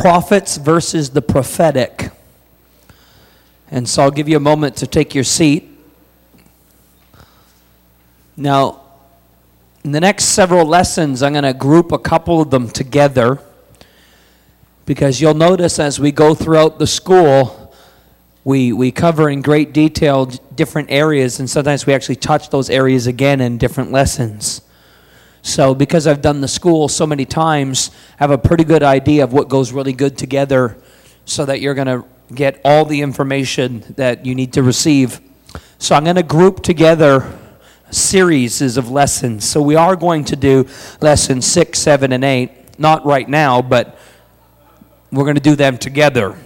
prophets versus the prophetic. And so I'll give you a moment to take your seat. Now, in the next several lessons, I'm going to group a couple of them together because you'll notice as we go throughout the school, we, we cover in great detail different areas, and sometimes we actually touch those areas again in different lessons. So, because I've done the school so many times, I have a pretty good idea of what goes really good together so that you're going to get all the information that you need to receive. So, I'm going to group together series of lessons. So, we are going to do lessons six, seven, and eight. Not right now, but we're going to do them together.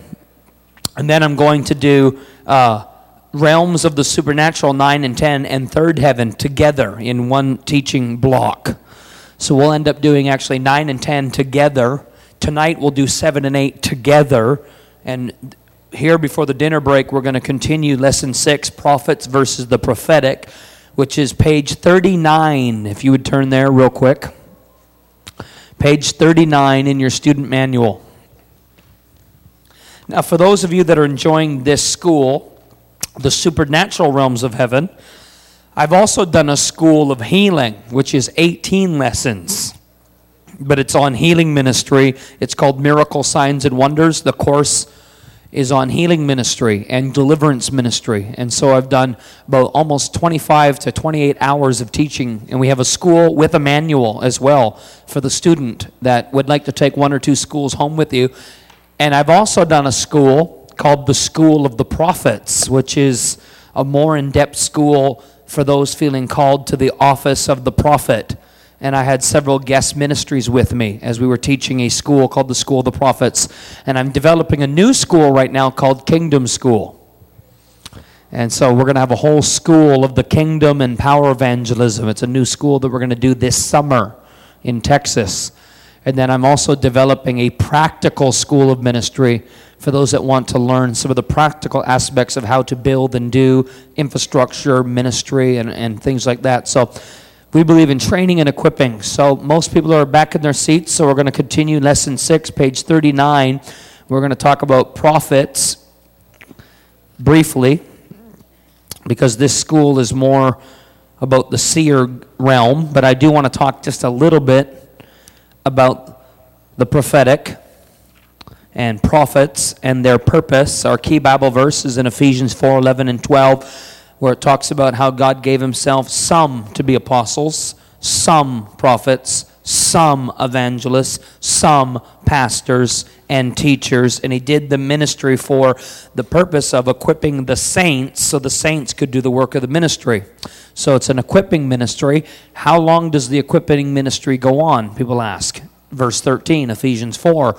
And then I'm going to do uh, realms of the supernatural 9 and 10 and third heaven together in one teaching block. So we'll end up doing actually 9 and 10 together. Tonight we'll do 7 and 8 together. And here before the dinner break, we're going to continue lesson 6 prophets versus the prophetic, which is page 39. If you would turn there real quick. Page 39 in your student manual. Now, for those of you that are enjoying this school, the supernatural realms of heaven, I've also done a school of healing, which is 18 lessons, but it's on healing ministry. It's called Miracle Signs and Wonders. The course is on healing ministry and deliverance ministry. And so I've done about almost 25 to 28 hours of teaching. And we have a school with a manual as well for the student that would like to take one or two schools home with you. And I've also done a school called the School of the Prophets, which is a more in depth school for those feeling called to the office of the prophet. And I had several guest ministries with me as we were teaching a school called the School of the Prophets. And I'm developing a new school right now called Kingdom School. And so we're going to have a whole school of the kingdom and power evangelism. It's a new school that we're going to do this summer in Texas. And then I'm also developing a practical school of ministry for those that want to learn some of the practical aspects of how to build and do infrastructure, ministry, and, and things like that. So we believe in training and equipping. So most people are back in their seats, so we're going to continue lesson six, page 39. We're going to talk about prophets briefly because this school is more about the seer realm, but I do want to talk just a little bit about the prophetic and prophets and their purpose. Our key Bible verse is in Ephesians 4 11 and 12, where it talks about how God gave himself some to be apostles, some prophets, some evangelists, some pastors and teachers. And he did the ministry for the purpose of equipping the saints so the saints could do the work of the ministry. So it's an equipping ministry. How long does the equipping ministry go on? People ask. Verse 13, Ephesians 4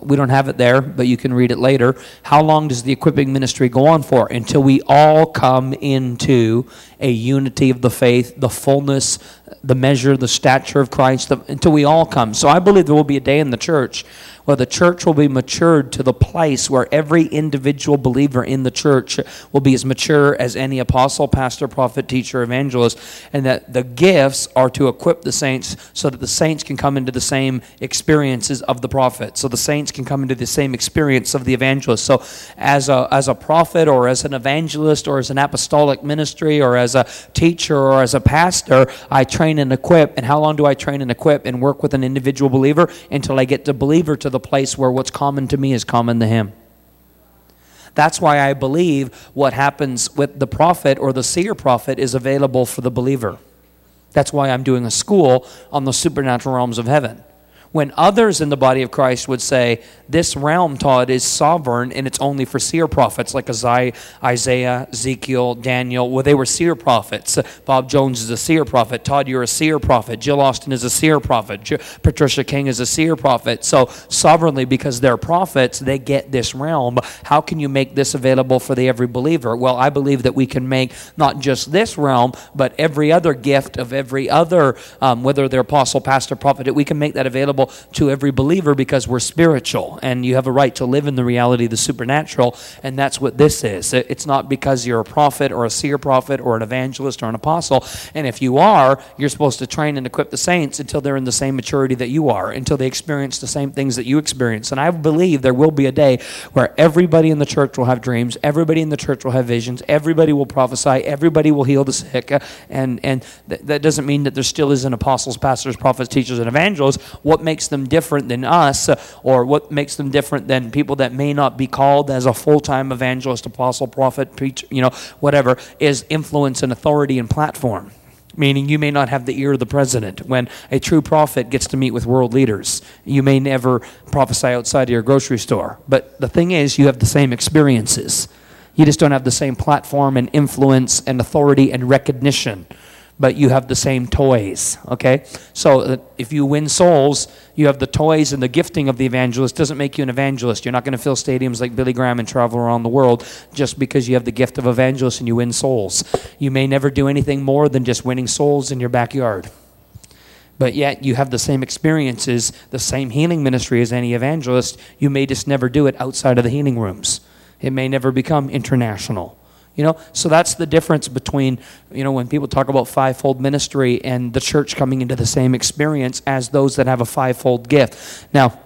we don't have it there, but you can read it later. How long does the equipping ministry go on for? Until we all come into a unity of the faith, the fullness, the measure, the stature of Christ, the, until we all come. So I believe there will be a day in the church where the church will be matured to the place where every individual believer in the church will be as mature as any apostle, pastor, prophet, teacher, evangelist, and that the gifts are to equip the saints so that the saints can come into the same experiences of the prophet. So the saints can come into the same experience of the evangelist. So as a, as a prophet or as an evangelist or as an apostolic ministry or as a teacher or as a pastor, I train and equip. And how long do I train and equip and work with an individual believer? Until I get the believer to the place where what's common to me is common to him. That's why I believe what happens with the prophet or the seer prophet is available for the believer. That's why I'm doing a school on the supernatural realms of heaven when others in the body of Christ would say, This realm, Todd, is sovereign and it's only for seer prophets like Isaiah, Ezekiel, Daniel. Well, they were seer prophets. Bob Jones is a seer prophet. Todd, you're a seer prophet. Jill Austin is a seer prophet. Patricia King is a seer prophet. So, sovereignly, because they're prophets, they get this realm. How can you make this available for the every believer? Well, I believe that we can make not just this realm, but every other gift of every other, um, whether they're apostle, pastor, prophet, we can make that available available to every believer because we're spiritual and you have a right to live in the reality of the supernatural. And that's what this is. It's not because you're a prophet or a seer prophet or an evangelist or an apostle. And if you are, you're supposed to train and equip the saints until they're in the same maturity that you are, until they experience the same things that you experience. And I believe there will be a day where everybody in the church will have dreams, everybody in the church will have visions, everybody will prophesy, everybody will heal the sick. And, and th- that doesn't mean that there still isn't apostles, pastors, prophets, teachers, and evangelists. What makes them different than us, or what makes them different than people that may not be called as a full time evangelist, apostle, prophet, preacher, you know, whatever, is influence and authority and platform meaning you may not have the ear of the president. When a true prophet gets to meet with world leaders, you may never prophesy outside of your grocery store. But the thing is, you have the same experiences. You just don't have the same platform and influence and authority and recognition but you have the same toys, okay? So uh, if you win souls, you have the toys and the gifting of the evangelist doesn't make you an evangelist. You're not going to fill stadiums like Billy Graham and travel around the world just because you have the gift of evangelist and you win souls. You may never do anything more than just winning souls in your backyard. But yet you have the same experiences, the same healing ministry as any evangelist. You may just never do it outside of the healing rooms. It may never become international. You know, so that's the difference between, you know, when people talk about fivefold ministry and the church coming into the same experience as those that have a fivefold gift. Now,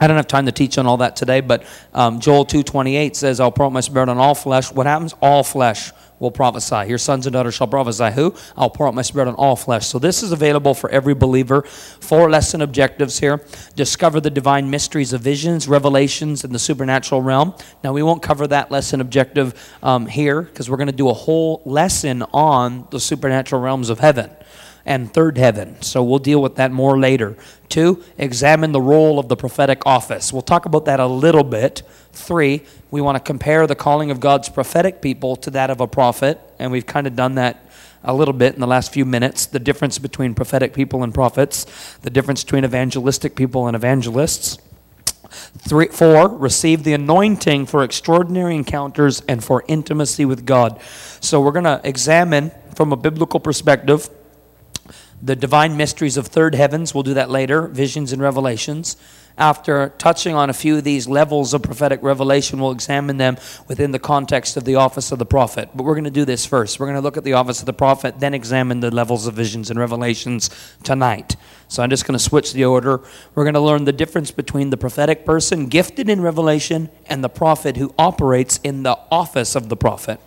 I don't have time to teach on all that today, but um, Joel 2.28 says, I'll pour out my spirit on all flesh. What happens? All flesh will prophesy. Your sons and daughters shall prophesy. Who? I'll pour out my spirit on all flesh. So this is available for every believer. Four lesson objectives here. Discover the divine mysteries of visions, revelations, and the supernatural realm. Now we won't cover that lesson objective um, here because we're going to do a whole lesson on the supernatural realms of heaven and third heaven. So we'll deal with that more later. Two, examine the role of the prophetic office. We'll talk about that a little bit. Three, we want to compare the calling of God's prophetic people to that of a prophet, and we've kind of done that a little bit in the last few minutes the difference between prophetic people and prophets, the difference between evangelistic people and evangelists. Three, four, receive the anointing for extraordinary encounters and for intimacy with God. So we're going to examine from a biblical perspective the divine mysteries of third heavens. We'll do that later, visions and revelations. After touching on a few of these levels of prophetic revelation, we'll examine them within the context of the office of the prophet. But we're going to do this first. We're going to look at the office of the prophet, then examine the levels of visions and revelations tonight. So I'm just going to switch the order. We're going to learn the difference between the prophetic person gifted in revelation and the prophet who operates in the office of the prophet.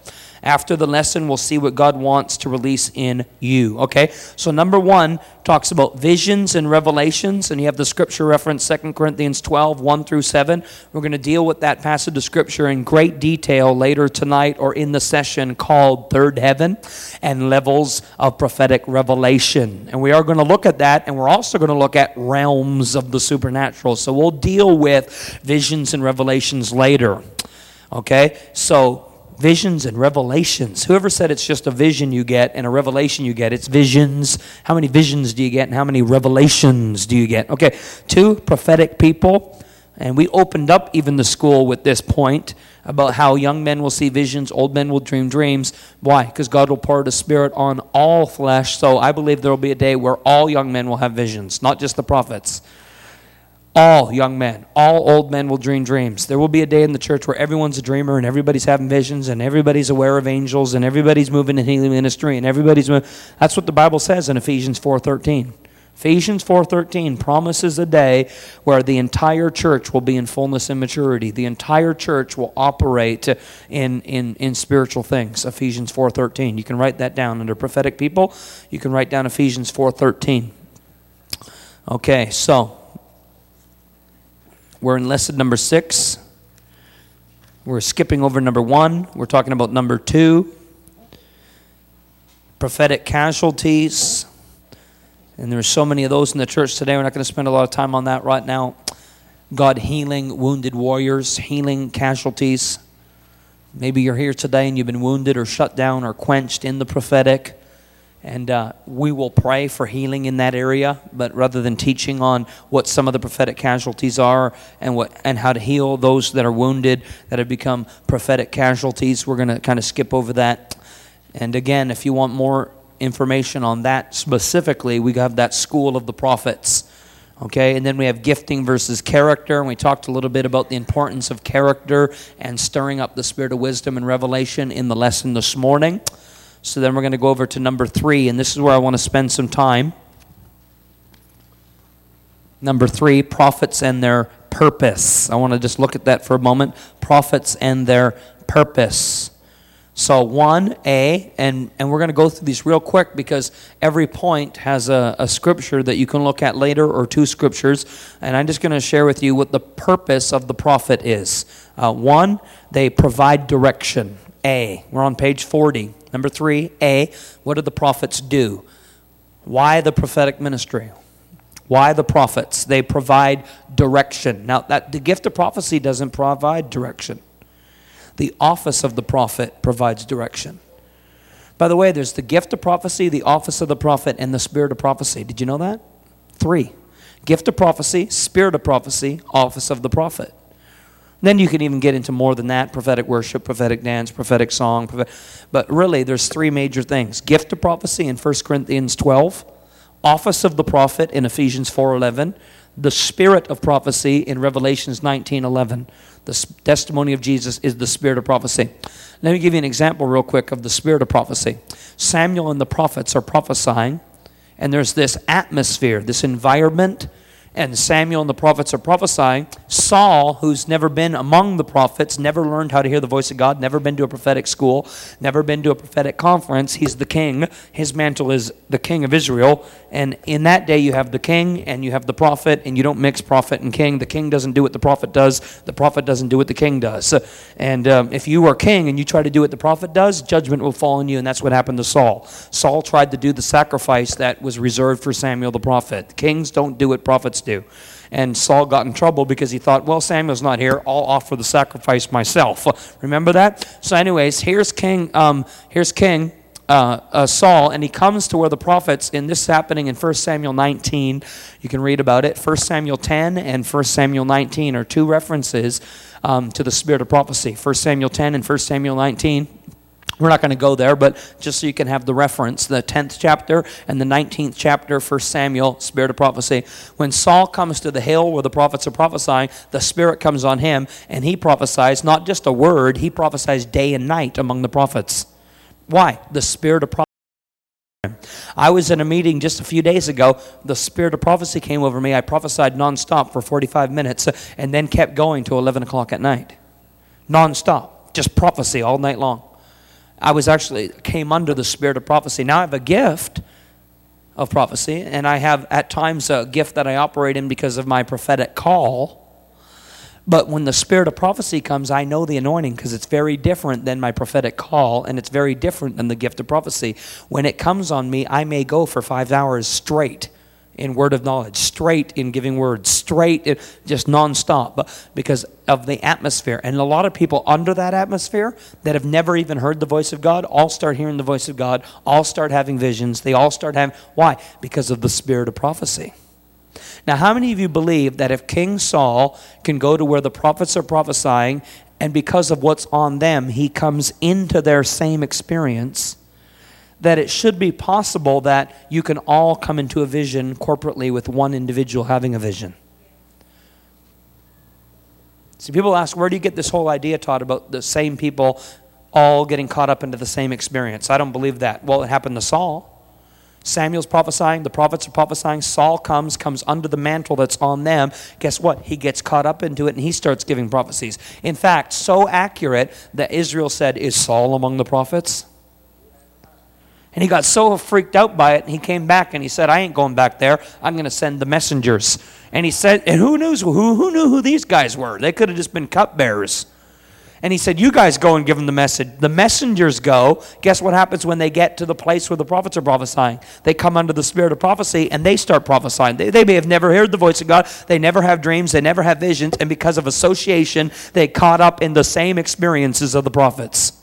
After the lesson, we'll see what God wants to release in you. Okay? So, number one talks about visions and revelations, and you have the scripture reference 2 Corinthians 12, 1 through 7. We're going to deal with that passage of scripture in great detail later tonight or in the session called Third Heaven and Levels of Prophetic Revelation. And we are going to look at that, and we're also going to look at realms of the supernatural. So, we'll deal with visions and revelations later. Okay? So, visions and revelations. Whoever said it's just a vision you get and a revelation you get, it's visions. How many visions do you get and how many revelations do you get? Okay, two prophetic people. And we opened up even the school with this point about how young men will see visions, old men will dream dreams. Why? Because God will pour the Spirit on all flesh. So I believe there will be a day where all young men will have visions, not just the prophets. All young men, all old men will dream dreams. There will be a day in the church where everyone's a dreamer and everybody's having visions and everybody's aware of angels and everybody's moving in healing ministry and everybody's moving. That's what the Bible says in Ephesians 4:13. Ephesians 4:13 promises a day where the entire church will be in fullness and maturity. The entire church will operate in, in, in spiritual things. Ephesians 4:13. You can write that down under prophetic people. You can write down Ephesians 4:13. Okay, so we're in lesson number six. We're skipping over number one. We're talking about number two prophetic casualties. And there's so many of those in the church today. We're not going to spend a lot of time on that right now. God healing wounded warriors, healing casualties. Maybe you're here today and you've been wounded or shut down or quenched in the prophetic. And uh, we will pray for healing in that area. But rather than teaching on what some of the prophetic casualties are and what and how to heal those that are wounded that have become prophetic casualties, we're going to kind of skip over that. And again, if you want more information on that specifically, we have that school of the prophets. Okay, and then we have gifting versus character, and we talked a little bit about the importance of character and stirring up the spirit of wisdom and revelation in the lesson this morning. So then we're going to go over to number three, and this is where I want to spend some time. Number three, prophets and their purpose. I want to just look at that for a moment. Prophets and their purpose. So, 1a, and, and we're going to go through these real quick because every point has a, a scripture that you can look at later or two scriptures. And I'm just going to share with you what the purpose of the prophet is. Uh, one, they provide direction. A. We're on page 40. Number three, A. What do the prophets do? Why the prophetic ministry? Why the prophets? They provide direction. Now, that the gift of prophecy doesn't provide direction. The office of the prophet provides direction. By the way, there's the gift of prophecy, the office of the prophet, and the spirit of prophecy. Did you know that? Three gift of prophecy, spirit of prophecy, office of the prophet. Then you can even get into more than that prophetic worship, prophetic dance, prophetic song. But really, there's three major things gift of prophecy in 1 Corinthians 12, office of the prophet in Ephesians 4.11, the spirit of prophecy in Revelations 19.11. The testimony of Jesus is the spirit of prophecy. Let me give you an example, real quick, of the spirit of prophecy. Samuel and the prophets are prophesying, and there's this atmosphere, this environment and Samuel and the prophets are prophesying. Saul, who's never been among the prophets, never learned how to hear the voice of God, never been to a prophetic school, never been to a prophetic conference. He's the king. His mantle is the king of Israel. And in that day, you have the king and you have the prophet, and you don't mix prophet and king. The king doesn't do what the prophet does, the prophet doesn't do what the king does. And um, if you are king and you try to do what the prophet does, judgment will fall on you, and that's what happened to Saul. Saul tried to do the sacrifice that was reserved for Samuel the prophet. Kings don't do what prophets do. And Saul got in trouble because he thought, well, Samuel's not here. I'll offer the sacrifice myself. Remember that? So, anyways, here's King. Um, here's King. Uh, uh, Saul, and he comes to where the prophets, in this is happening in 1 Samuel 19, you can read about it. 1 Samuel 10 and 1 Samuel 19 are two references um, to the spirit of prophecy. 1 Samuel 10 and 1 Samuel 19 we're not going to go there, but just so you can have the reference, the 10th chapter and the 19th chapter, 1 Samuel, Spirit of Prophecy. When Saul comes to the hill where the prophets are prophesying, the Spirit comes on him, and he prophesies not just a word, he prophesies day and night among the prophets. Why? The Spirit of prophecy. I was in a meeting just a few days ago. The spirit of prophecy came over me. I prophesied nonstop for 45 minutes and then kept going to 11 o'clock at night. Nonstop. Just prophecy all night long. I was actually came under the spirit of prophecy. Now I have a gift of prophecy, and I have at times a gift that I operate in because of my prophetic call. But when the spirit of prophecy comes, I know the anointing because it's very different than my prophetic call, and it's very different than the gift of prophecy. When it comes on me, I may go for five hours straight in word of knowledge, straight in giving words, straight in just nonstop, but because of the atmosphere. And a lot of people under that atmosphere that have never even heard the voice of God all start hearing the voice of God, all start having visions. They all start having why? Because of the spirit of prophecy. Now, how many of you believe that if King Saul can go to where the prophets are prophesying and because of what's on them, he comes into their same experience? That it should be possible that you can all come into a vision corporately with one individual having a vision. See, people ask, where do you get this whole idea taught about the same people all getting caught up into the same experience? I don't believe that. Well, it happened to Saul. Samuel's prophesying, the prophets are prophesying. Saul comes, comes under the mantle that's on them. Guess what? He gets caught up into it and he starts giving prophecies. In fact, so accurate that Israel said, Is Saul among the prophets? And he got so freaked out by it, and he came back and he said, I ain't going back there. I'm going to send the messengers. And he said, and who knows who, who knew who these guys were? They could have just been cupbearers. And he said, You guys go and give them the message. The messengers go. Guess what happens when they get to the place where the prophets are prophesying? They come under the spirit of prophecy and they start prophesying. They, they may have never heard the voice of God. They never have dreams. They never have visions. And because of association, they caught up in the same experiences of the prophets.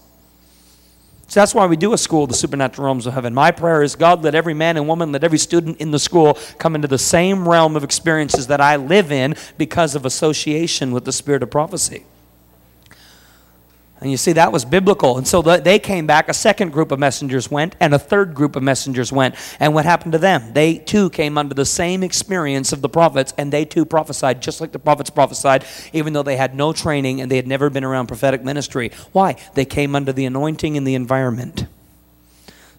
So that's why we do a school, the supernatural realms of heaven. My prayer is God, let every man and woman, let every student in the school come into the same realm of experiences that I live in because of association with the spirit of prophecy. And you see, that was biblical. And so they came back. A second group of messengers went, and a third group of messengers went. And what happened to them? They too came under the same experience of the prophets, and they too prophesied just like the prophets prophesied, even though they had no training and they had never been around prophetic ministry. Why? They came under the anointing and the environment.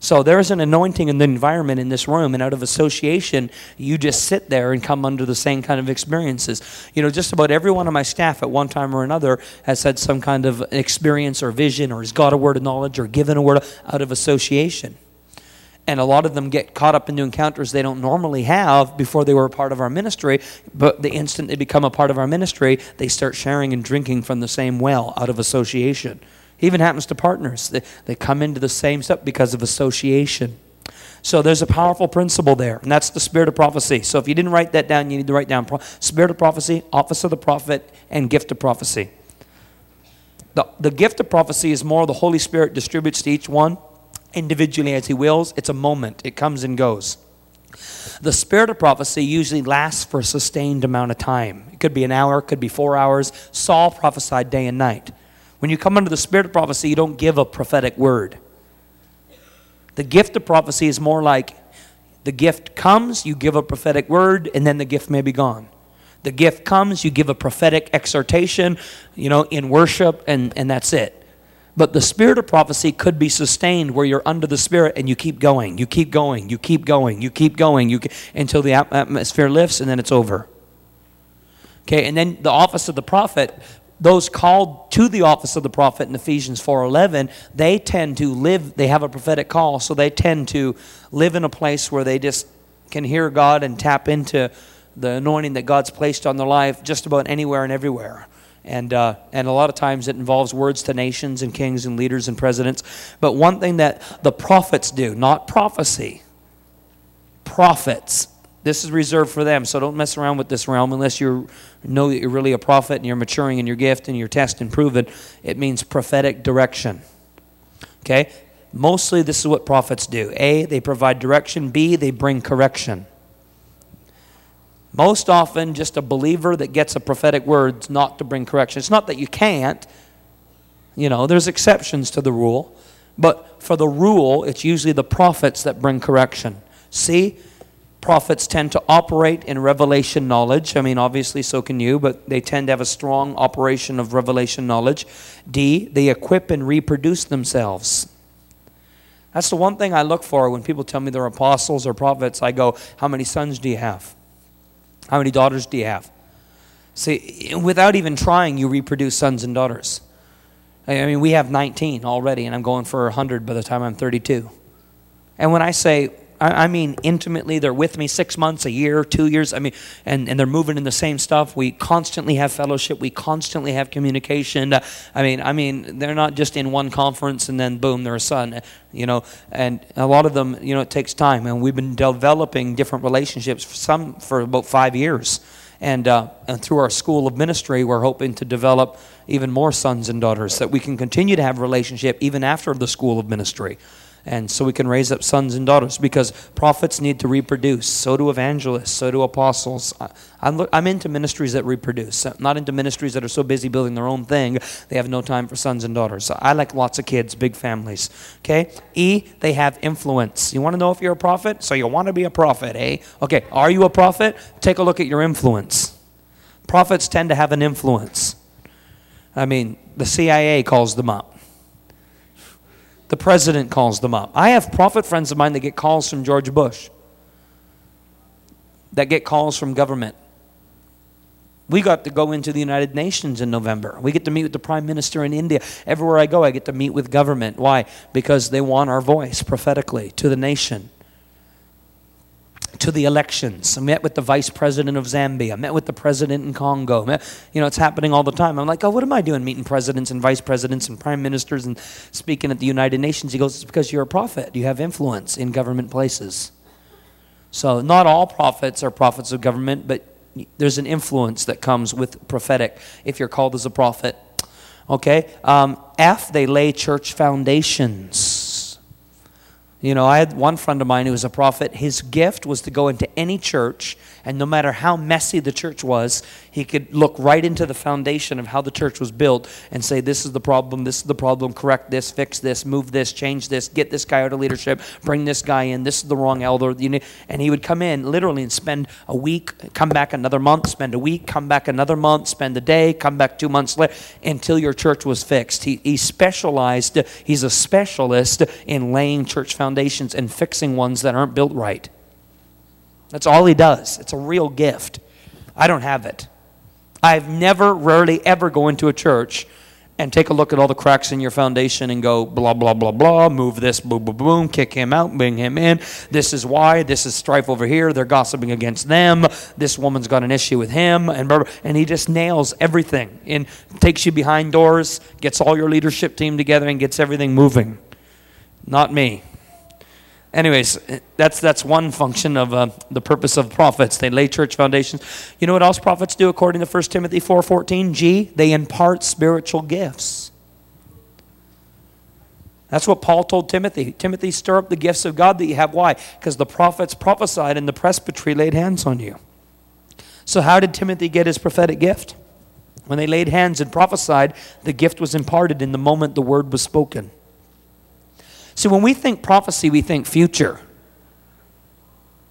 So there is an anointing in the environment in this room, and out of association, you just sit there and come under the same kind of experiences. You know, just about every one of my staff at one time or another has had some kind of experience or vision, or has got a word of knowledge, or given a word out of association. And a lot of them get caught up into encounters they don't normally have before they were a part of our ministry. But the instant they become a part of our ministry, they start sharing and drinking from the same well out of association even happens to partners. They, they come into the same stuff because of association. So there's a powerful principle there, and that's the spirit of prophecy. So if you didn't write that down, you need to write down spirit of prophecy, office of the prophet, and gift of prophecy. The, the gift of prophecy is more the Holy Spirit distributes to each one individually as He wills. It's a moment, it comes and goes. The spirit of prophecy usually lasts for a sustained amount of time. It could be an hour, it could be four hours. Saul prophesied day and night. When you come under the spirit of prophecy, you don't give a prophetic word. The gift of prophecy is more like the gift comes, you give a prophetic word, and then the gift may be gone. The gift comes, you give a prophetic exhortation, you know, in worship, and, and that's it. But the spirit of prophecy could be sustained where you're under the spirit and you keep going, you keep going, you keep going, you keep going, you keep, until the atmosphere lifts and then it's over. Okay, and then the office of the prophet those called to the office of the prophet in Ephesians 4:11, they tend to live they have a prophetic call, so they tend to live in a place where they just can hear God and tap into the anointing that God's placed on their life just about anywhere and everywhere. And, uh, and a lot of times it involves words to nations and kings and leaders and presidents. But one thing that the prophets do, not prophecy, prophets this is reserved for them. So don't mess around with this realm unless you know that you're really a prophet and you're maturing in your gift and your test and proven. It means prophetic direction. Okay? Mostly this is what prophets do. A, they provide direction. B, they bring correction. Most often, just a believer that gets a prophetic word not to bring correction. It's not that you can't, you know, there's exceptions to the rule. But for the rule, it's usually the prophets that bring correction. See, prophets tend to operate in revelation knowledge. I mean, obviously, so can you, but they tend to have a strong operation of revelation knowledge. D, they equip and reproduce themselves. That's the one thing I look for when people tell me they're apostles or prophets. I go, How many sons do you have? How many daughters do you have? See, without even trying, you reproduce sons and daughters. I mean, we have 19 already, and I'm going for 100 by the time I'm 32. And when I say, I, I mean intimately. They're with me six months, a year, two years. I mean, and, and they're moving in the same stuff. We constantly have fellowship. We constantly have communication. Uh, I mean, I mean, they're not just in one conference and then boom, they're a son. You know, and a lot of them, you know, it takes time. And we've been developing different relationships. For some for about five years. And, uh, and through our school of ministry, we're hoping to develop even more sons and daughters that we can continue to have relationship even after the school of ministry and so we can raise up sons and daughters because prophets need to reproduce. So do evangelists so do apostles. I'm, into ministries that reproduce. Not into ministries that are so busy building their own thing they have no time for sons and daughters. So i like lots of kids big families okay? E they have influence. You want to know if you're a prophet? So you want to be a prophet eh? Okay are you a prophet? Take a look at your influence. Prophets tend to have an influence. I mean the cia calls them up the president calls them up. I have prophet friends of mine that get calls from George Bush, that get calls from government. We got to go into the United Nations in November. We get to meet with the Prime Minister in India. Everywhere I go, I get to meet with government. Why? Because they want our voice prophetically to the nation to the elections. I met with the vice president of Zambia. I met with the president in Congo. You know, it's happening all the time. I'm like, oh, what am I doing meeting presidents and vice presidents and prime ministers and speaking at the United Nations? He goes, it's because you're a prophet. You have influence in government places. So, not all prophets are prophets of government, but there's an influence that comes with prophetic if you're called as a prophet. Okay? Um, F, they lay church foundations. You know, I had one friend of mine who was a prophet. His gift was to go into any church And no matter how messy the church was, he could look right into the foundation of how the church was built and say, This is the problem, this is the problem, correct this, fix this, move this, change this, get this guy out of leadership, bring this guy in, this is the wrong elder. And he would come in literally and spend a week, come back another month, spend a week, come back another month, spend a day, come back two months later until your church was fixed. He, he specialized, he's a specialist in laying church foundations and fixing ones that aren't built right. That's all he does. It's a real gift. I don't have it. I've never, rarely, ever go into a church and take a look at all the cracks in your foundation and go blah blah blah blah move this boom boom boom kick him out bring him in this is why this is strife over here they're gossiping against them this woman's got an issue with him and and he just nails everything and takes you behind doors gets all your leadership team together and gets everything moving not me anyways that's that's one function of uh, the purpose of prophets. They lay church foundations. You know what else prophets do according to 1 timothy 4.14 g they impart spiritual gifts. That's what paul told timothy. Timothy stir up the gifts of god that you have. Why? Because the prophets prophesied and the presbytery laid hands on you. So how did timothy get his prophetic gift? When they laid hands and prophesied the gift was imparted in the moment the word was spoken See, when we think prophecy, we think future.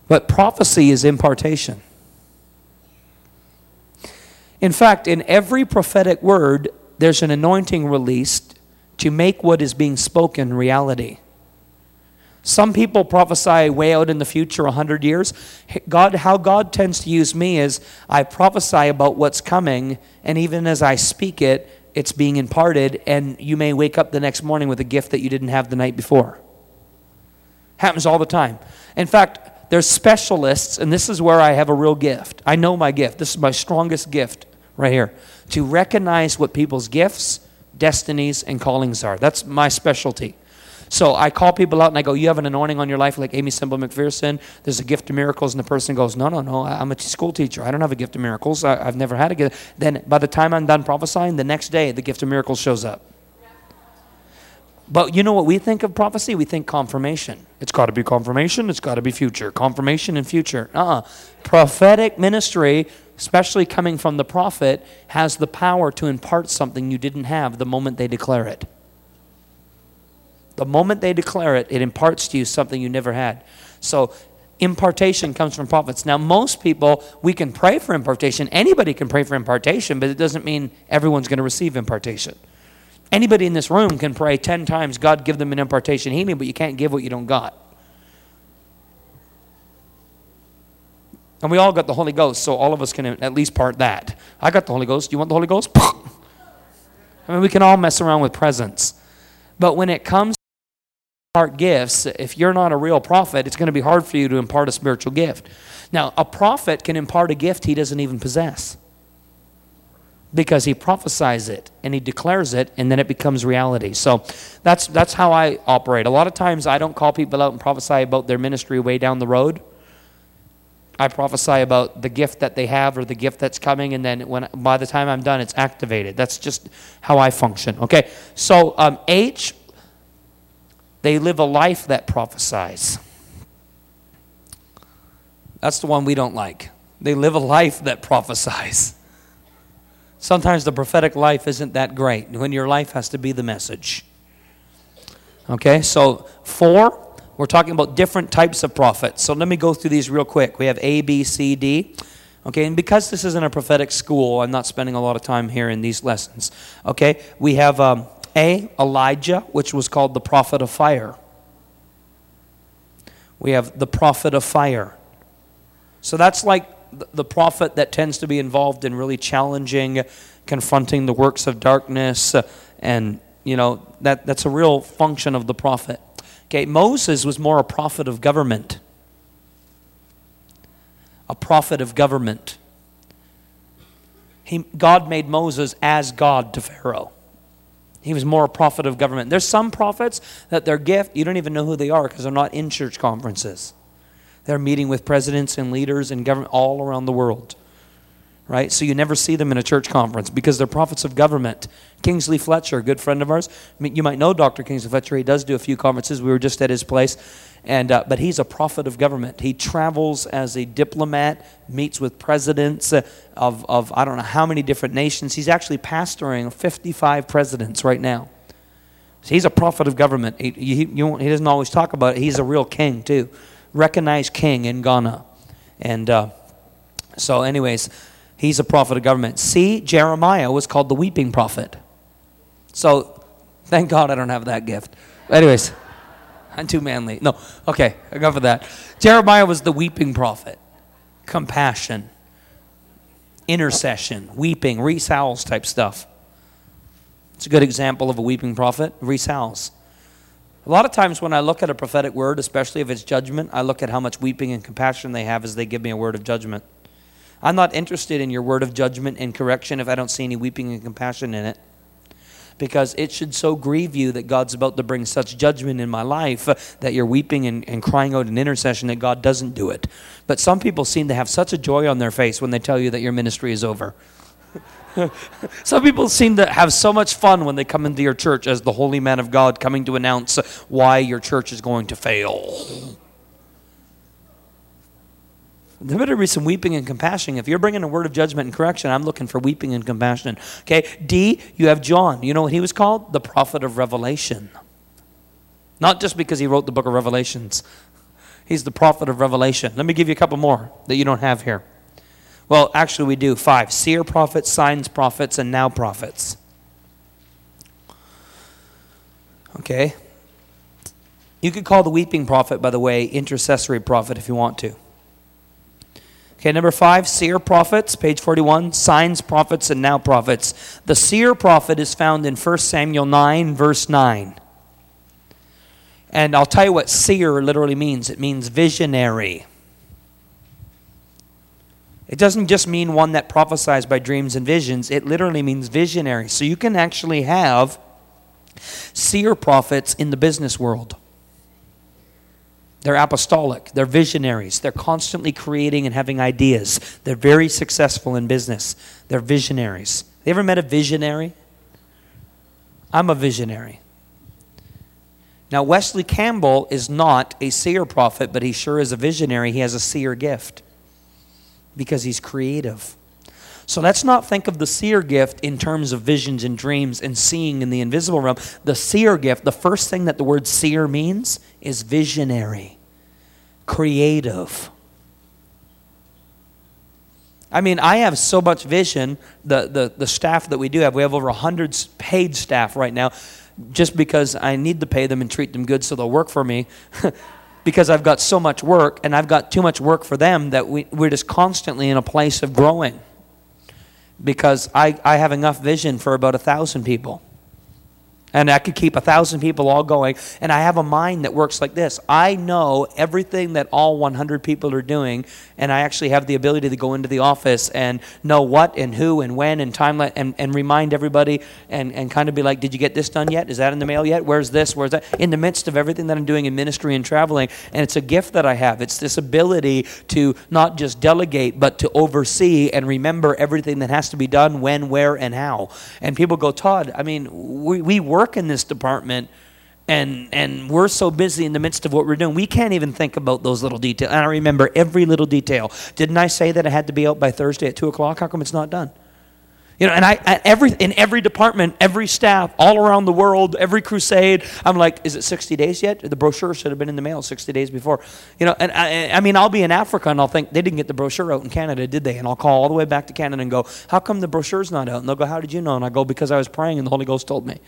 But prophecy is impartation. In fact, in every prophetic word, there's an anointing released to make what is being spoken reality. Some people prophesy way out in the future, 100 years. God, how God tends to use me is I prophesy about what's coming, and even as I speak it, it's being imparted, and you may wake up the next morning with a gift that you didn't have the night before. Happens all the time. In fact, there's specialists, and this is where I have a real gift. I know my gift. This is my strongest gift right here to recognize what people's gifts, destinies, and callings are. That's my specialty. So I call people out and I go, You have an anointing on your life like Aimee Semple McPherson. There's a gift of miracles. And the person goes, No, no, no. I'm a school teacher. I don't have a gift of miracles. I, have never had a gift. Then by the time I'm done prophesying, the next day the gift of miracles shows up. But you know what we think of prophecy? We think confirmation. It's got to be confirmation. It's got to be future. Confirmation and future. Uh-uh. Prophetic ministry, especially coming from the prophet, has the power to impart something you didn't have the moment they declare it. The moment they declare it, it imparts to you something you never had. So impartation comes from prophets. Now, most people, we can pray for impartation. Anybody can pray for impartation, but it doesn't mean everyone's going to receive impartation. Anybody in this room can pray 10 times, God give them an impartation healing, but you can't give what you don't got. And we all got the Holy Ghost, so all of us can at least part that. I got the Holy Ghost. You want the Holy Ghost? I mean, we can all mess around with presence. But when it comes impart gifts, if you're not a real prophet, it's going to be hard for you to impart a spiritual gift. Now, a prophet can impart a gift he doesn't even possess because he prophesies it and he declares it and then it becomes reality. So that's that's how I operate. A lot of times I don't call people out and prophesy about their ministry way down the road. I prophesy about the gift that they have or the gift that's coming, and then when by the time I'm done, it's activated. That's just how I function. Okay, so um, H they live a life that prophesies. That's the one we don't like. They live a life that prophesies. Sometimes the prophetic life isn't that great when your life has to be the message. Okay, so four, we're talking about different types of prophets. So let me go through these real quick. We have A, B, C, D. Okay, and because this isn't a prophetic school, I'm not spending a lot of time here in these lessons. Okay, we have um, a, Elijah, which was called the prophet of fire. We have the prophet of fire. So that's like the prophet that tends to be involved in really challenging, confronting the works of darkness, uh, and you know that that's a real function of the prophet. Okay, Moses was more a prophet of government. A prophet of government. He, God made Moses as God to Pharaoh. He was more a prophet of government. There's some prophets that their gift, you don't even know who they are because they're not in church conferences. They're meeting with presidents and leaders and government all around the world. Right? So you never see them in a church conference because they're prophets of government. Kingsley Fletcher, a good friend of ours. I mean, you might know Dr. Kingsley Fletcher. He does do a few conferences. We were just at his place. And, uh, but he's a prophet of government. He travels as a diplomat, meets with presidents uh, of, of I don't know how many different nations. He's actually pastoring 55 presidents right now. So he's a prophet of government. He, he, he doesn't always talk about it. He's a real king, too. Recognized king in Ghana. And uh, so, anyways, he's a prophet of government. See, Jeremiah was called the weeping prophet. So, thank God I don't have that gift. Anyways, I'm too manly. No, okay, enough of that. Jeremiah was the weeping prophet. Compassion, intercession, weeping, Rees Howells type stuff. It's a good example of a weeping prophet, Rees Howells. A lot of times when I look at a prophetic word, especially if it's judgment, I look at how much weeping and compassion they have as they give me a word of judgment. I'm not interested in your word of judgment and correction if I don't see any weeping and compassion in it. Because it should so grieve you that God's about to bring such judgment in my life that you're weeping and, and crying out in intercession that God doesn't do it. But some people seem to have such a joy on their face when they tell you that your ministry is over. Some people seem to have so much fun when they come into your church as the holy man of God coming to announce why your church is going to fail. There better be some weeping and compassion. If you're bringing a word of judgment and correction, I'm looking for weeping and compassion. Okay, D, you have John. You know what he was called? The prophet of Revelation. Not just because he wrote the book of Revelations, he's the prophet of Revelation. Let me give you a couple more that you don't have here. Well, actually, we do five seer prophets, signs prophets, and now prophets. Okay? You could call the weeping prophet, by the way, intercessory prophet if you want to. Okay, number five, seer prophets, page 41, signs prophets, and now prophets. The seer prophet is found in 1 Samuel 9, verse 9. And I'll tell you what seer literally means it means visionary. It doesn't just mean one that prophesies by dreams and visions, it literally means visionary. So you can actually have seer prophets in the business world. They're apostolic, they're visionaries, they're constantly creating and having ideas. They're very successful in business. They're visionaries. Have you ever met a visionary? I'm a visionary. Now, Wesley Campbell is not a seer prophet, but he sure is a visionary. He has a seer gift because he's creative. So let's not think of the seer gift in terms of visions and dreams and seeing in the invisible realm. The seer gift, the first thing that the word seer means is visionary, creative. I mean, I have so much vision. The, the, the staff that we do have, we have over 100 paid staff right now just because I need to pay them and treat them good so they'll work for me. because I've got so much work and I've got too much work for them that we, we're just constantly in a place of growing. Because I, I have enough vision for about a thousand people. And I could keep a thousand people all going. And I have a mind that works like this. I know everything that all 100 people are doing. And I actually have the ability to go into the office and know what and who and when and time and, and remind everybody and, and kind of be like, Did you get this done yet? Is that in the mail yet? Where's this? Where's that? In the midst of everything that I'm doing in ministry and traveling. And it's a gift that I have. It's this ability to not just delegate, but to oversee and remember everything that has to be done, when, where, and how. And people go, Todd, I mean, we, we work work in this department and and we're so busy in the midst of what we're doing we can't even think about those little details and i remember every little detail. Didn't i say that it had to be out by thursday at 2 o'clock? How come it's not done? You know and i every in every department every staff all around the world every crusade i'm like is it 60 days yet? The brochure should have been in the mail 60 days before. You know and i, I mean i'll be in africa and i'll think they didn't get the brochure out in canada did they? And i'll call all the way back to canada and go how come the brochure's not out? And they'll go how did you know? And i go because i was praying and the holy ghost told me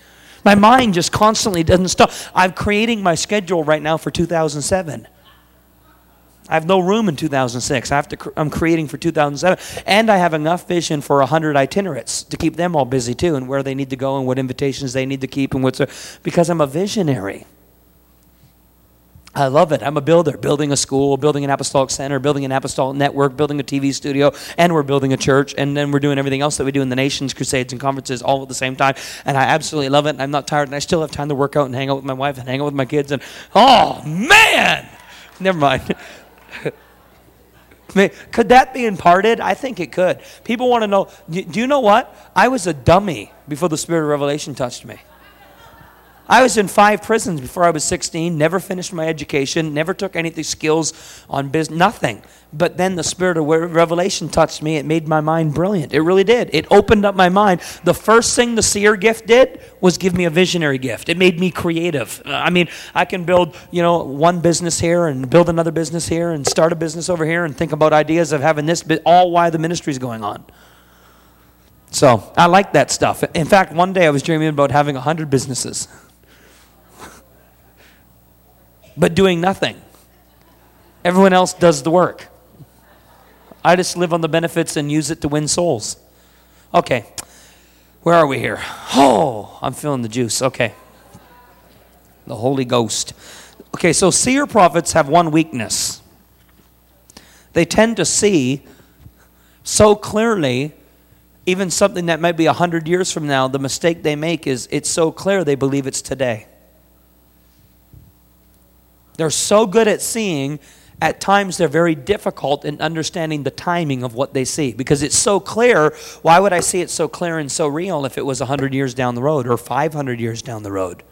my mind just constantly doesn't stop. I'm creating my schedule right now for 2007. I have no room in 2006. I have to, I'm creating for 2007. And I have enough vision for 100 itinerates to keep them all busy too, and where they need to go and what invitations they need to keep and what's, because I'm a visionary. I love it. I'm a builder, building a school, building an apostolic center, building an apostolic network, building a TV studio, and we're building a church, and then we're doing everything else that we do in the nations, crusades, and conferences all at the same time. And I absolutely love it. And I'm not tired, and I still have time to work out and hang out with my wife and hang out with my kids. And oh man, never mind. Could that be imparted? I think it could. People want to know. Do you know what? I was a dummy before the Spirit of revelation touched me. I was in five prisons before I was 16, never finished my education, never took anything skills on business, nothing. But then the spirit of revelation touched me. It made my mind brilliant. It really did. It opened up my mind. The first thing the seer gift did was give me a visionary gift. It made me creative. Uh, I mean, I can build, you know, one business here and build another business here and start a business over here and think about ideas of having this, all while the ministry is going on. So I like that stuff. In fact, one day I was dreaming about having 100 businesses but doing nothing. Everyone else does the work. I just live on the benefits and use it to win souls. Okay, where are we here? Oh, I'm feeling the juice. Okay. The Holy Ghost. Okay, so seer prophets have one weakness. They tend to see so clearly, even something that might be a hundred years from now, the mistake they make is it's so clear they believe it's today. They're so good at seeing, at times they're very difficult in understanding the timing of what they see because it's so clear. Why would I see it so clear and so real if it was 100 years down the road or 500 years down the road?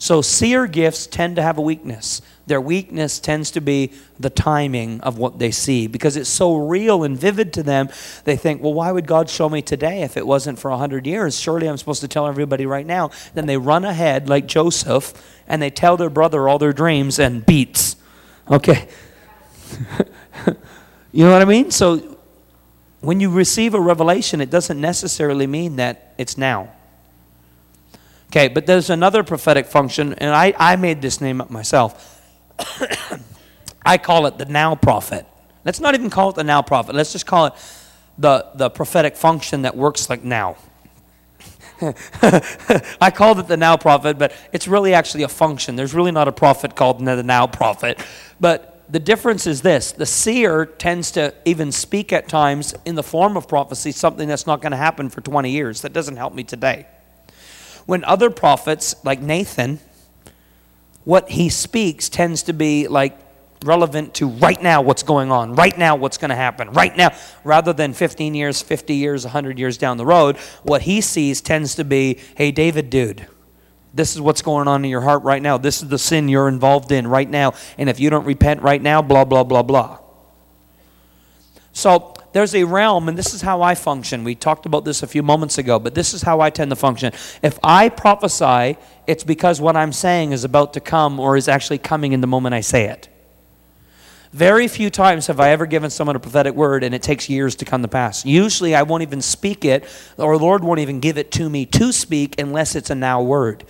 So, seer gifts tend to have a weakness. Their weakness tends to be the timing of what they see because it's so real and vivid to them. They think, well, why would God show me today if it wasn't for 100 years? Surely I'm supposed to tell everybody right now. Then they run ahead like Joseph and they tell their brother all their dreams and beats. Okay. you know what I mean? So when you receive a revelation, it doesn't necessarily mean that it's now. Okay, but there's another prophetic function, and I, I made this name up myself. I call it the now prophet. Let's not even call it the now prophet. Let's just call it the, the prophetic function that works like now. I called it the now prophet, but it's really actually a function. There's really not a prophet called the now prophet. But the difference is this the seer tends to even speak at times in the form of prophecy, something that's not going to happen for 20 years. That doesn't help me today. When other prophets, like Nathan, what he speaks tends to be like relevant to right now what's going on, right now what's going to happen, right now, rather than 15 years, 50 years, 100 years down the road. What he sees tends to be, hey, David, dude, this is what's going on in your heart right now. This is the sin you're involved in right now. And if you don't repent right now, blah, blah, blah, blah. So there's a realm, and this is how I function. We talked about this a few moments ago, but this is how I tend to function. If I prophesy, it's because what I'm saying is about to come or is actually coming in the moment I say it. Very few times have I ever given someone a prophetic word and it takes years to come to pass. Usually I won't even speak it, or Lord won't even give it to me to speak unless it's a now word.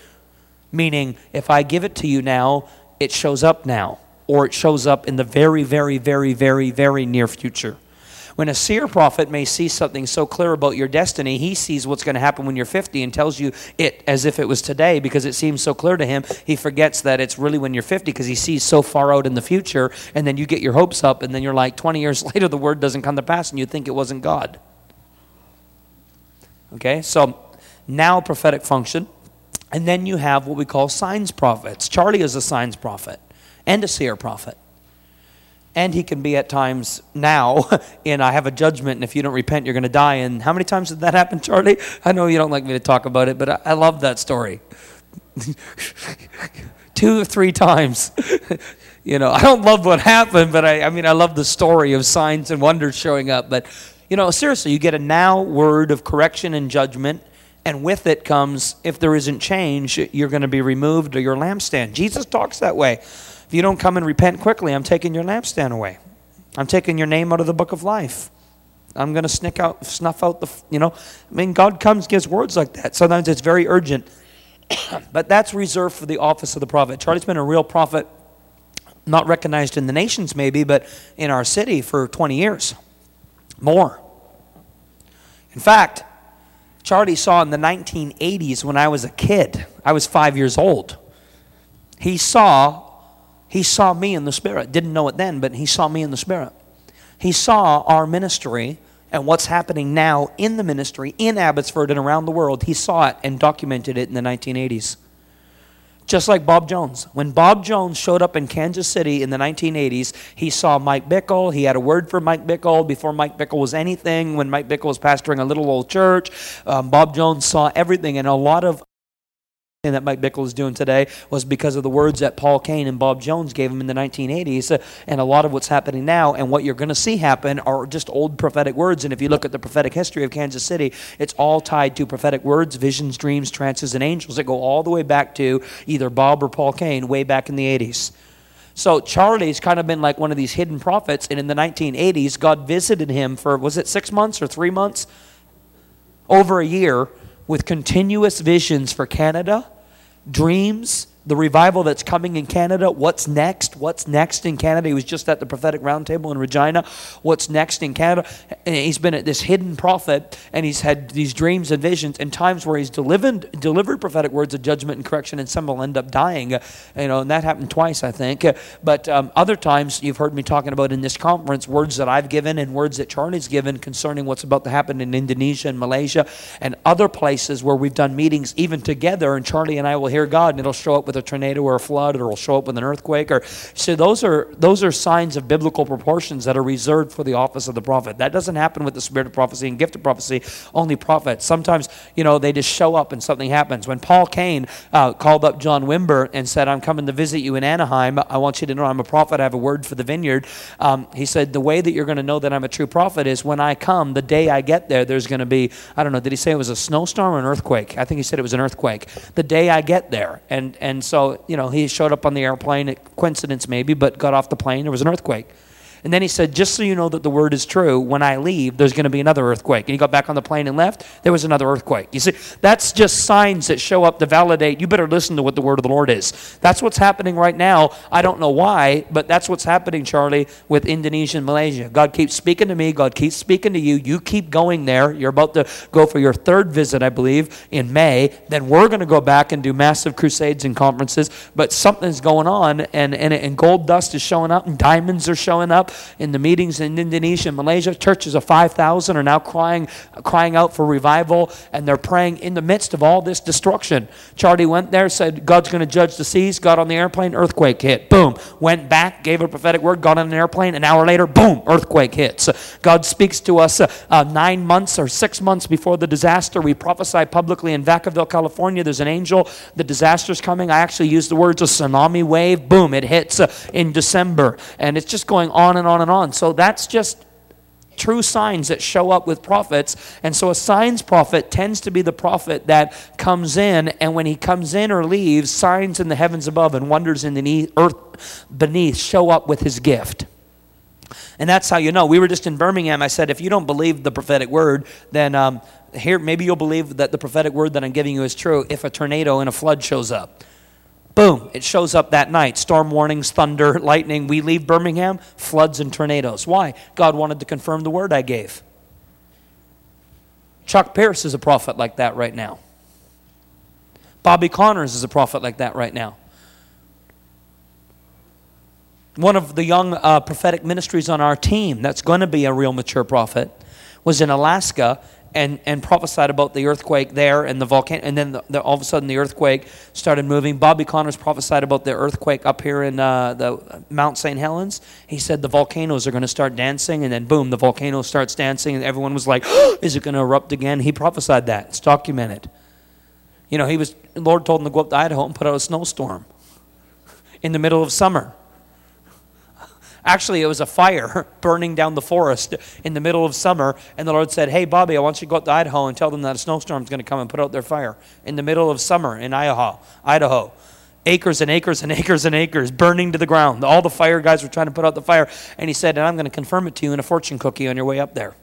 Meaning, if I give it to you now, it shows up now, or it shows up in the very, very, very, very, very near future. When a seer prophet may see something so clear about your destiny, he sees what's going to happen when you're 50 and tells you it as if it was today because it seems so clear to him. He forgets that it's really when you're 50 because he sees so far out in the future, and then you get your hopes up, and then you're like 20 years later, the word doesn't come to pass, and you think it wasn't God. Okay, so now prophetic function. And then you have what we call signs prophets. Charlie is a signs prophet and a seer prophet and he can be at times now in I have a judgment, and if you don't repent, you're going to die. And how many times did that happen, Charlie? I know you don't like me to talk about it, but I, I love that story. Two or three times. you know, I don't love what happened, but I, I mean, I love the story of signs and wonders showing up. But, you know, seriously, you get a now word of correction and judgment, and with it comes, if there isn't change, you're going to be removed or your lampstand. Jesus talks that way. If you don't come and repent quickly, I'm taking your lampstand away. I'm taking your name out of the book of life. I'm going to snick out, snuff out the, you know. I mean, God comes, gives words like that. Sometimes it's very urgent. but that's reserved for the office of the prophet. Charlie's been a real prophet, not recognized in the nations maybe, but in our city for 20 years. More. In fact, Charlie saw in the 1980s when I was a kid, I was five years old. He saw he saw me in the Spirit. Didn't know it then, but he saw me in the Spirit. He saw our ministry and what's happening now in the ministry in Abbotsford and around the world. He saw it and documented it in the 1980s. Just like Bob Jones. When Bob Jones showed up in Kansas City in the 1980s, he saw Mike Bickle. He had a word for Mike Bickle before Mike Bickle was anything. When Mike Bickle was pastoring a little old church, um, Bob Jones saw everything. And a lot of that Mike Bickle is doing today was because of the words that Paul Cain and Bob Jones gave him in the 1980s. Uh, and a lot of what's happening now and what you're going to see happen are just old prophetic words. And if you look at the prophetic history of Kansas City, it's all tied to prophetic words, visions, dreams, trances, and angels that go all the way back to either Bob or Paul Cain way back in the 80s. So Charlie's kind of been like one of these hidden prophets. And in the 1980s, God visited him for, was it six months or three months? Over a year with continuous visions for Canada, dreams, the revival that's coming in Canada. What's next? What's next in Canada? He was just at the prophetic roundtable in Regina. What's next in Canada? And he's been at this hidden prophet, and he's had these dreams and visions, and times where he's delivered delivered prophetic words of judgment and correction, and some will end up dying. You know, and that happened twice, I think. But um, other times, you've heard me talking about in this conference words that I've given and words that Charlie's given concerning what's about to happen in Indonesia and Malaysia and other places where we've done meetings even together, and Charlie and I will hear God, and it'll show up with a tornado or a flood or it'll show up with an earthquake or so those are those are signs of biblical proportions that are reserved for the office of the prophet. That doesn't happen with the spirit of prophecy and gift of prophecy only prophets. Sometimes you know they just show up and something happens. When paul cain uh, called up john wimber and said i'm coming to visit you in anaheim. I want you to know i'm a prophet. I have a word for the vineyard. Um, he said the way that you're going to know that i'm a true prophet is when i come the day i get there there's going to be i don't know did he say it was a snowstorm or an earthquake? I think he said it was an earthquake. The day i get there. And and so you know, he showed up on the airplane, coincidence maybe, but got off the plane, there was an earthquake. And then he said, just so you know that the word is true, when I leave, there's going to be another earthquake. And he got back on the plane and left, there was another earthquake. You see, that's just signs that show up to validate you better listen to what the word of the Lord is. That's what's happening right now. I don't know why, but that's what's happening, Charlie, with Indonesia and Malaysia. God keeps speaking to me, God keeps speaking to you. You keep going there. You're about to go for your third visit, I believe, in May. Then we're going to go back and do massive crusades and conferences. But something's going on, and, and, and gold dust is showing up, and diamonds are showing up in the meetings in Indonesia Malaysia. Churches of 5,000 are now crying, crying out for revival, and they're praying in the midst of all this destruction. Charlie went there, said, God's going to judge the seas, got on the airplane, earthquake hit. Boom. Went back, gave a prophetic word, got on an airplane. An hour later, boom, earthquake hits. God speaks to us uh, uh, nine months or six months before the disaster. We prophesy publicly in Vacaville, California. There's an angel. The disaster's coming. I actually use the words a tsunami wave. Boom, it hits uh, in December. And it's just going on and on and on. So that's just true signs that show up with prophets. And so a signs prophet tends to be the prophet that comes in, and when he comes in or leaves, signs in the heavens above and wonders in the earth beneath show up with his gift. And that's how you know. We were just in Birmingham. I said, if you don't believe the prophetic word, then um, here, maybe you'll believe that the prophetic word that I'm giving you is true if a tornado and a flood shows up. Boom, it shows up that night. Storm warnings, thunder, lightning. We leave Birmingham, floods and tornadoes. Why? God wanted to confirm the word I gave. Chuck Pierce is a prophet like that right now. Bobby Connors is a prophet like that right now. One of the young uh, prophetic ministries on our team that's going to be a real mature prophet was in Alaska and, and prophesied about the earthquake there and the volcano. And then the, the, all of a sudden, the earthquake started moving. Bobby Connors prophesied about the earthquake up here in uh, the Mount St. Helens. He said the volcanoes are going to start dancing, and then boom, the volcano starts dancing, and everyone was like, oh, "Is it going to erupt again?" He prophesied that. It's documented. You know, he was. Lord told him to go up to Idaho and put out a snowstorm in the middle of summer. Actually, it was a fire burning down the forest in the middle of summer. And the Lord said, Hey, Bobby, I want you to go to Idaho and tell them that a snowstorm is going to come and put out their fire in the middle of summer in Idaho. Idaho. Acres and acres and acres and acres burning to the ground. All the fire guys were trying to put out the fire. And he said, And I'm going to confirm it to you in a fortune cookie on your way up there.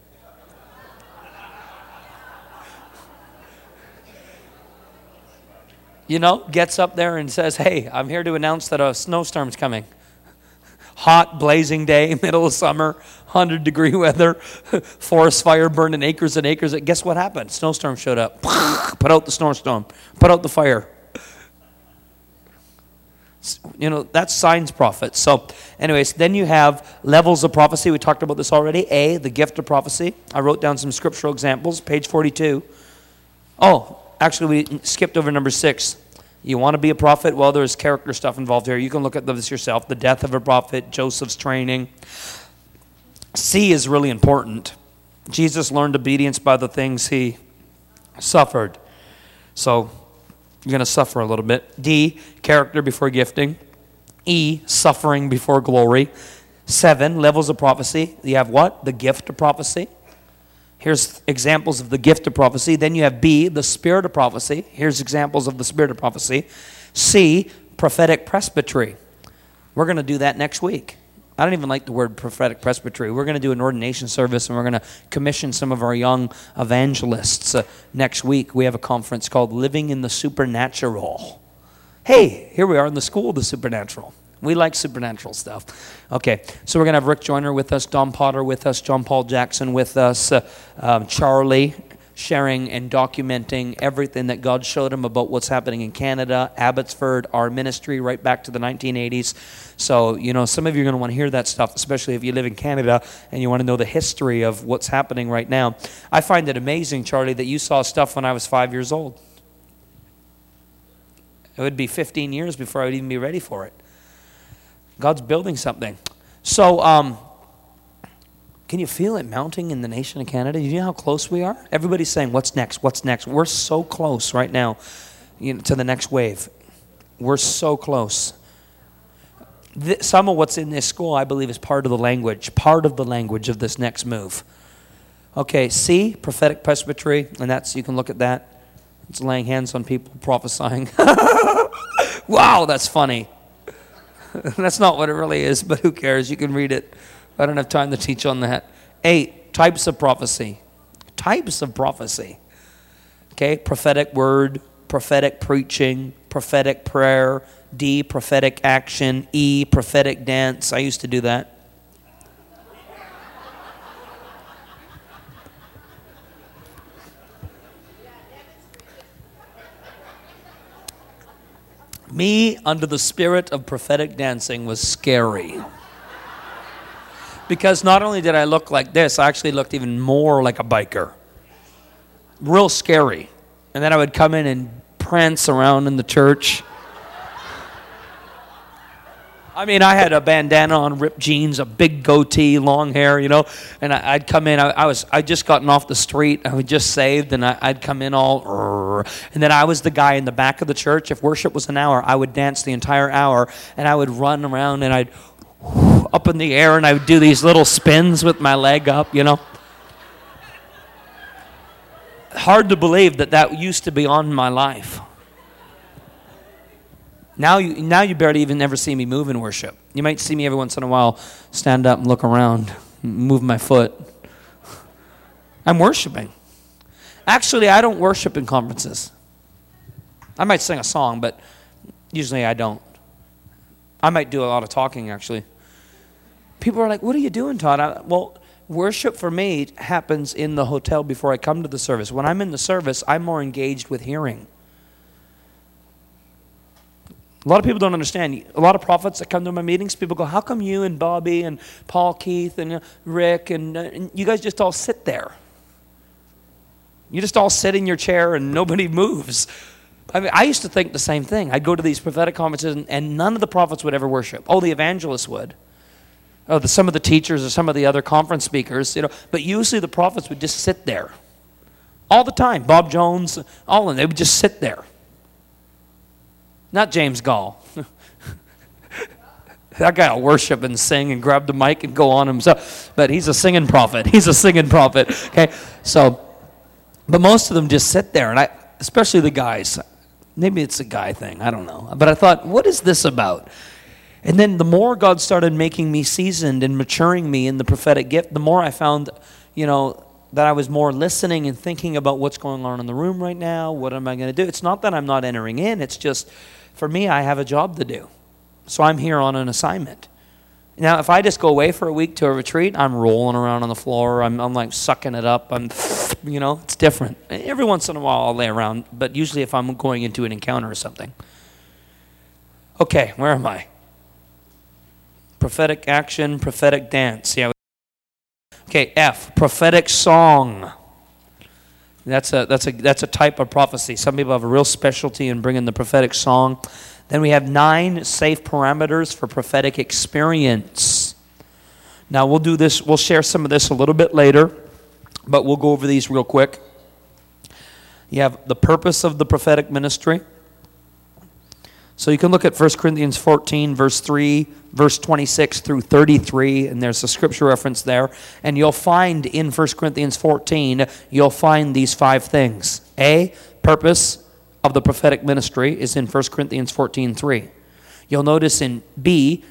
you know, gets up there and says, Hey, I'm here to announce that a snowstorm's coming hot, blazing day, middle of summer, 100 degree weather, forest fire burning acres and acres. Guess what happened? Snowstorm showed up. Put out the snowstorm, put out the fire. You know, that's signs prophets. So, anyways, then you have levels of prophecy. We talked about this already. A, the gift of prophecy. I wrote down some scriptural examples, page 42. Oh, actually, we skipped over number six You want to be a prophet? Well, there's character stuff involved here. You can look at this yourself the death of a prophet, Joseph's training. C is really important. Jesus learned obedience by the things he suffered. So you're going to suffer a little bit. D, character before gifting. E, suffering before glory. Seven, levels of prophecy. You have what? The gift of prophecy. Here's examples of the gift of prophecy. Then you have B, the spirit of prophecy. Here's examples of the spirit of prophecy. C, prophetic presbytery. We're going to do that next week. I don't even like the word prophetic presbytery. We're going to do an ordination service and we're going to commission some of our young evangelists uh, next week. We have a conference called Living in the Supernatural. Hey, here we are in the school of the supernatural. We like supernatural stuff. Okay, so we're going to have Rick Joyner with us, Don Potter with us, John Paul Jackson with us, uh, um, Charlie sharing and documenting everything that God showed him about what's happening in Canada, Abbotsford, our ministry right back to the 1980s. So, you know, some of you are going to want to hear that stuff, especially if you live in Canada and you want to know the history of what's happening right now. I find it amazing, Charlie, that you saw stuff when I was five years old. It would be 15 years before I would even be ready for it. God's building something. So, um, can you feel it mounting in the nation of Canada? Do you know how close we are? Everybody's saying, What's next? What's next? We're so close right now you know, to the next wave. We're so close. Some of what's in this school, I believe, is part of the language, part of the language of this next move. Okay, C, prophetic presbytery, and that's, you can look at that. It's laying hands on people, prophesying. wow, that's funny. That's not what it really is, but who cares? You can read it. I don't have time to teach on that. Eight, types of prophecy. Types of prophecy. Okay, prophetic word, prophetic preaching, prophetic prayer. D, prophetic action. E, prophetic dance. I used to do that. Me under the spirit of prophetic dancing was scary. Because not only did I look like this, I actually looked even more like a biker. Real scary. And then I would come in and prance around in the church. I mean, I had a bandana on, ripped jeans, a big goatee, long hair, you know, and I, would come in. I, I, was, I'd just gotten off the street. I was just saved, and I, would come in all, and then I was the guy in the back of the church. If worship was an hour, I would dance the entire hour, and I would run around and I'd up in the air, and I would do these little spins with my leg up, you know. Hard to believe that that used to be on my life. Now you, now you barely even ever see me move in worship. You might see me every once in a while stand up and look around, move my foot. I'm worshiping. Actually, I don't worship in conferences. I might sing a song, but usually I don't. I might do a lot of talking, actually. People are like, What are you doing, Todd? I, well, worship for me happens in the hotel before I come to the service. When I'm in the service, I'm more engaged with hearing. A lot of people don't understand. A lot of prophets that come to my meetings, people go, How come you and Bobby and Paul Keith and uh, Rick and, uh, and you guys just all sit there? You just all sit in your chair and nobody moves. I mean, I used to think the same thing. I'd go to these prophetic conferences and, and none of the prophets would ever worship. Oh, the evangelists would. Oh, the, some of the teachers or some of the other conference speakers, you know. But usually the prophets would just sit there all the time. Bob Jones, all of them, they would just sit there. Not James Goll. that guy will worship and sing and grab the mic and go on himself. But he's a singing prophet. He's a singing prophet. Okay? So, but most of them just sit there, and I, especially the guys. Maybe it's a guy thing. I don't know. But I thought, what is this about? And then the more God started making me seasoned and maturing me in the prophetic gift, the more I found, you know, that I was more listening and thinking about what's going on in the room right now. What am I going to do? It's not that I'm not entering in, it's just for me, I have a job to do. So I'm here on an assignment. Now, if I just go away for a week to a retreat, I'm rolling around on the floor. I'm, I'm like sucking it up. I'm, you know, it's different. Every once in a while, I'll lay around, but usually if I'm going into an encounter or something. Okay, where am I? Prophetic action, prophetic dance. Yeah. Okay, F, prophetic song. That's a, that's, a, that's a type of prophecy. Some people have a real specialty in bringing the prophetic song. Then we have nine safe parameters for prophetic experience. Now, we'll do this, we'll share some of this a little bit later, but we'll go over these real quick. You have the purpose of the prophetic ministry. So you can look at 1 Corinthians 14, verse 3, verse 26 through 33, and there's a scripture reference there. And you'll find in 1 Corinthians 14, you'll find these five things. A, purpose of the prophetic ministry is in 1 Corinthians 14, 3. You'll notice in B,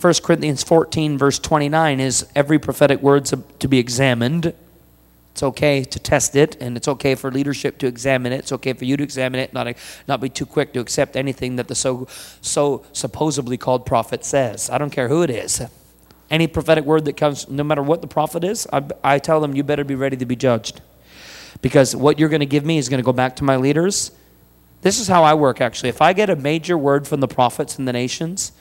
1 Corinthians 14, verse 29, is every prophetic word to be examined it's okay to test it, and it's okay for leadership to examine it. It's okay for you to examine it, not, not be too quick to accept anything that the so, so supposedly called prophet says. I don't care who it is. Any prophetic word that comes, no matter what the prophet is, I, I tell them, you better be ready to be judged. Because what you're going to give me is going to go back to my leaders. This is how I work, actually. If I get a major word from the prophets and the nations,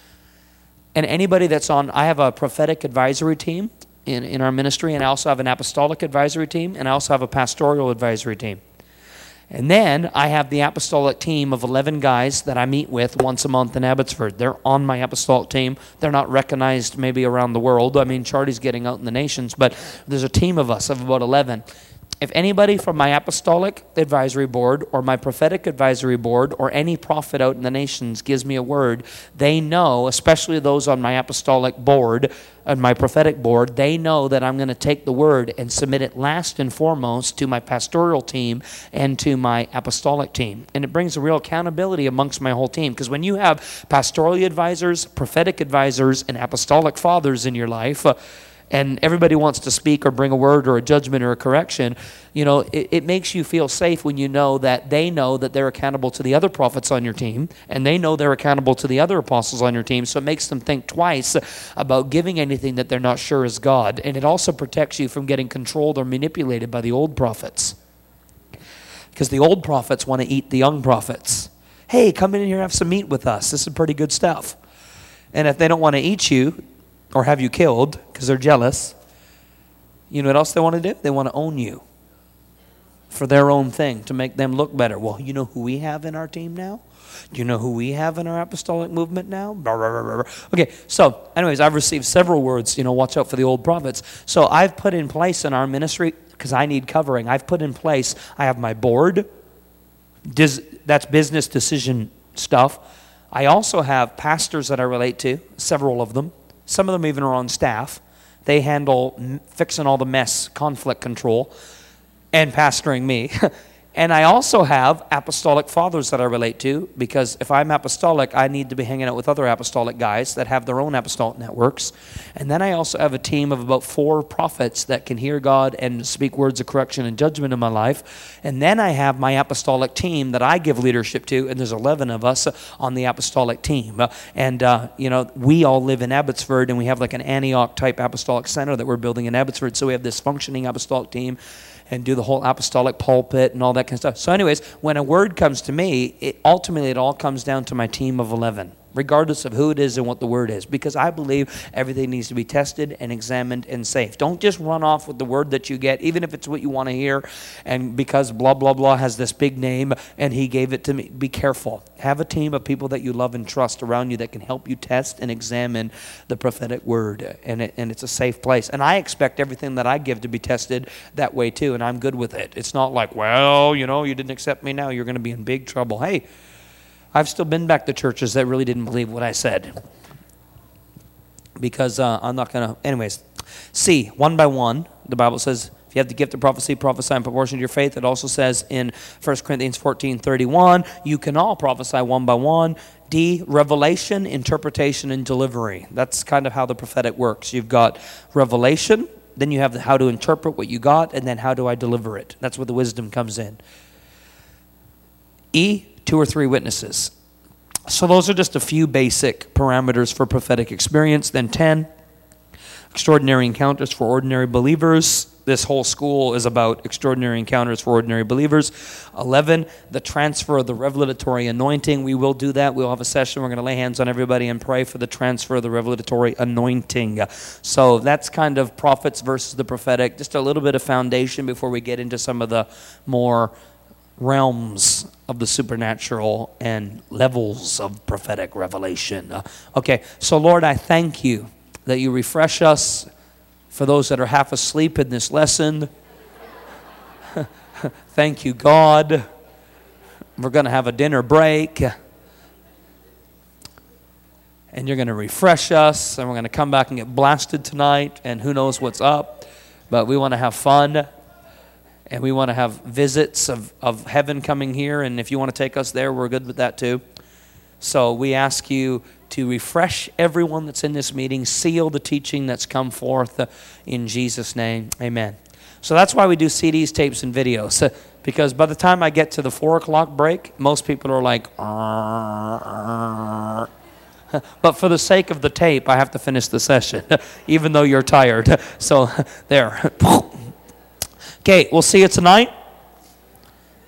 and anybody that's on, I have a prophetic advisory team in, in our ministry, and I also have an apostolic advisory team, and I also have a pastoral advisory team. And then I have the apostolic team of 11 guys that I meet with once a month in Abbotsford. They're on my apostolic team. They're not recognized maybe around the world. I mean, Charlie's getting out in the nations, but there's a team of us of about 11. If anybody from my apostolic advisory board or my prophetic advisory board or any prophet out in the nations gives me a word, they know, especially those on my apostolic board and my prophetic board, they know that I'm going to take the word and submit it last and foremost to my pastoral team and to my apostolic team. And it brings a real accountability amongst my whole team because when you have pastoral advisors, prophetic advisors, and apostolic fathers in your life, uh, and everybody wants to speak or bring a word or a judgment or a correction, you know, it, it, makes you feel safe when you know that they know that they're accountable to the other prophets on your team and they know they're accountable to the other apostles on your team. So it makes them think twice about giving anything that they're not sure is God. And it also protects you from getting controlled or manipulated by the old prophets. Because the old prophets want to eat the young prophets. Hey, come in here and have some meat with us. This is pretty good stuff. And if they don't want to eat you, or have you killed because they're jealous. You know what else they want to do? They want to own you for their own thing to make them look better. Well, you know who we have in our team now? Do you know who we have in our apostolic movement now? Okay, so, anyways, I've received several words, you know, watch out for the old prophets. So, I've put in place in our ministry, because I need covering, I've put in place, I have my board, that's business decision stuff. I also have pastors that I relate to, several of them. Some of them even are on staff. They handle fixing all the mess, conflict control, and pastoring me. And I also have apostolic fathers that I relate to because if I'm apostolic, I need to be hanging out with other apostolic guys that have their own apostolic networks. And then I also have a team of about four prophets that can hear God and speak words of correction and judgment in my life. And then I have my apostolic team that I give leadership to, and there's 11 of us on the apostolic team. And, uh, you know, we all live in Abbotsford, and we have like an Antioch type apostolic center that we're building in Abbotsford. So we have this functioning apostolic team and do the whole apostolic pulpit and all that kind of stuff. So, anyways, when a word comes to me, it ultimately it all comes down to my team of 11 regardless of who it is and what the word is, because I believe everything needs to be tested and examined and safe. Don't just run off with the word that you get, even if it's what you want to hear, and because blah, blah, blah has this big name and he gave it to me. Be careful. Have a team of people that you love and trust around you that can help you test and examine the prophetic word, and, it, and it's a safe place. And I expect everything that I give to be tested that way too, and I'm good with it. It's not like, well, you know, you didn't accept me now, you're going to be in big trouble. Hey, I've still been back to churches that really didn't believe what I said. Because uh, I'm not going to. Anyways, see, one by one, the Bible says if you have the gift of prophecy, prophesy in proportion to your faith. It also says in 1 Corinthians 14 31, you can all prophesy one by one. D, revelation, interpretation, and delivery. That's kind of how the prophetic works. You've got revelation, then you have the, how to interpret what you got, and then how do I deliver it. That's where the wisdom comes in. E, two or three witnesses. So those are just a few basic parameters for prophetic experience. Then 10, extraordinary encounters for ordinary believers. this whole school is about extraordinary encounters for ordinary believers. 11, the transfer of the revelatory anointing. We will do that. We'll have a session. We're going to lay hands on everybody and pray for the transfer of the revelatory anointing. So that's kind of prophets versus the prophetic. Just a little bit of foundation before we get into some of the more realms of the supernatural and levels of prophetic revelation. Uh, okay, so Lord, I thank you that you refresh us for those that are half asleep in this lesson. thank you, God. We're going to have a dinner break. And you're going to refresh us, and we're going to come back and get blasted tonight, and who knows what's up. But we want to have fun and we want to have visits of, of heaven coming here. And if you want to take us there, we're good with that too. So we ask you to refresh everyone that's in this meeting, seal the teaching that's come forth uh, in Jesus' name. Amen. So that's why we do CDs, tapes, and videos. Because by the time I get to the four o'clock break, most people are like, but for the sake of the tape, I have to finish the session, even though you're tired. So there. Okay, we'll see you tonight.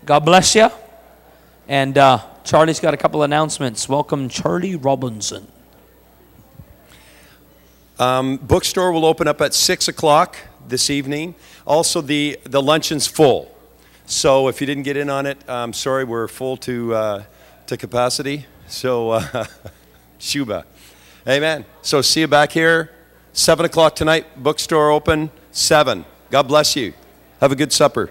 God bless you. And uh, Charlie's got a couple announcements. Welcome, Charlie Robinson. Um, bookstore will open up at 6 o'clock this evening. Also, the, the luncheon's full. So if you didn't get in on it, I'm sorry, we're full to, uh, to capacity. So, uh, Shuba. Amen. So see you back here. 7 o'clock tonight, bookstore open. 7. God bless you. Have a good supper.